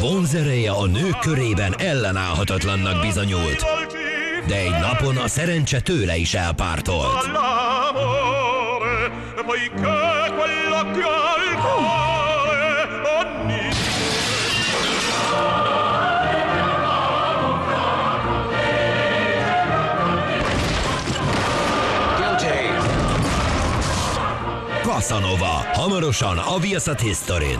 Vonzereje a nők körében ellenállhatatlannak bizonyult, de egy napon a szerencse tőle is elpártolt. Casanova, hamarosan a Viaszat Historin.